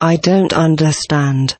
I don't understand.